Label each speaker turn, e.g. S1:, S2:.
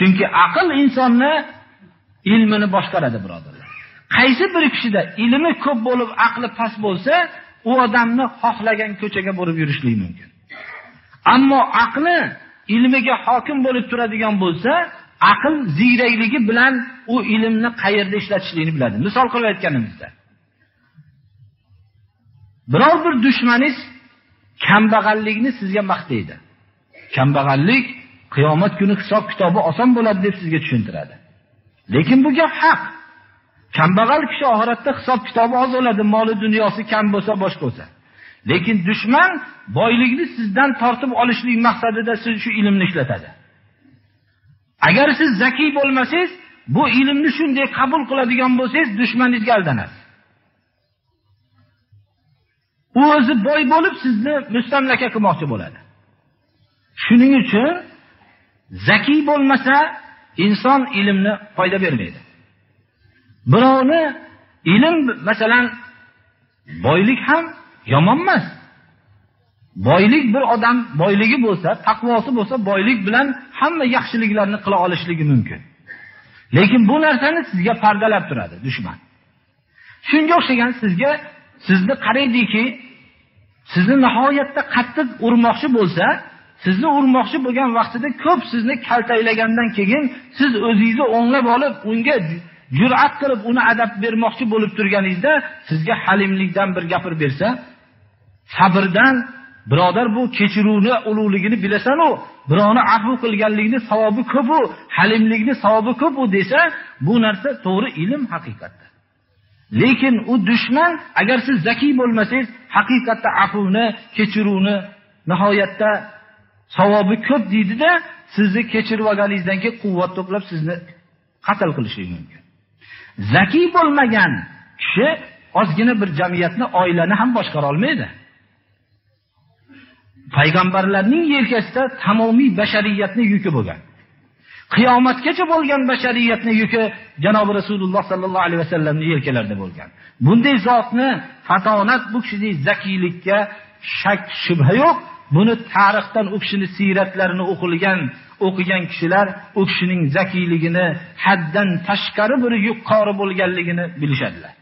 S1: chunki aql insonni ilmini boshqaradi birodarlar. Qaysi bir kishida ilmi ko'p bo'lib aqli past bo'lsa u odamni xohlagan ko'chaga borib yurishli mumkin. Ammo aqli ilmiga hokim bo'lib turadigan bo'lsa aql ziyrakligi bilan u ilmni qayerda ishlatishligini biladi. Misol qilib aytganimizda biror bir dushmaningiz kambag'allikni sizga maqtaydi. Kambag'allik qiyomat kuni hisob kitobi oson bo'ladi deb sizga tushuntiradi. Lekin bu gap haq. Kambag'al kishi oxiratda hisob kitobi oz bo'ladi moli dunyosi kam bo'lsa boshqa bo'lsa lekin dushman boylikni sizdan tortib olishlik maqsadida siz shu ilmni ishlatadi. Agar siz zakiy bo'lmasangiz bu ilmni shunday qabul qiladigan bo'lsangiz dushmaningizga aldanasiz. U o'zi boy bo'lib sizni mustamlaka qilmoqchi bo'ladi. Shuning uchun zakiy bo'lmasa inson ilmni foyda bermaydi. Birovni ilm masalan boylik ham yomon emas. Boylik bir odam boyligi bo'lsa taqvosi bo'lsa boylik bilan hamma yaxshiliklarni qila olishligi mumkin. Lekin bu narsani sizga pardalab turadi dushman. Shunga o'xshagan sizga sizni qaraydiki sizni nihoyatda qattiq urmoqchi bo'lsa sizni urmoqchi bo'lgan vaqtida ko'p sizni kaltaklagandan keyin siz o'zingizni o'nglab olib unga jur'at qilib uni adab bermoqchi bo'lib turganingizda sizga halimlikdan bir gapirib bersa sabrdan birodar bu kechiruvni ulug'ligini bilasanu birovni afu qilganlikni savobi ko'pu halimlikni savobi ko'pu desa bu narsa to'g'ri ilm haqiqatda. Lekin u dushman agar siz zakiy bo'lmasangiz haqiqatda afuni kechiruvni nihoyatda savobi ko'p deydida sizni kechirib olganingizdan keyin quvvat to'plab sizni qatl qilishi mumkin. Zakiy bo'lmagan kishi ozgina bir jamiyatni oilani ham boshqara olmaydi. Payg'ambarlarning yelkasida tamomiy bashariyatni yuki bo'lgan. Qiyomatgacha bo'lgan bashariyatni yuki janobi rasululloh sollallohu alayhi vasallamni yelkalarida bo'lgan. Bunday zotni fatonat bu kishining zakiylikka shak shubha yo'q buni tarixdan u kishini siyratlarini o'qilgan o'qigan kishilar u kishining zakiyligini haddan tashqari bir yuqori bo'lganligini bilishadilar.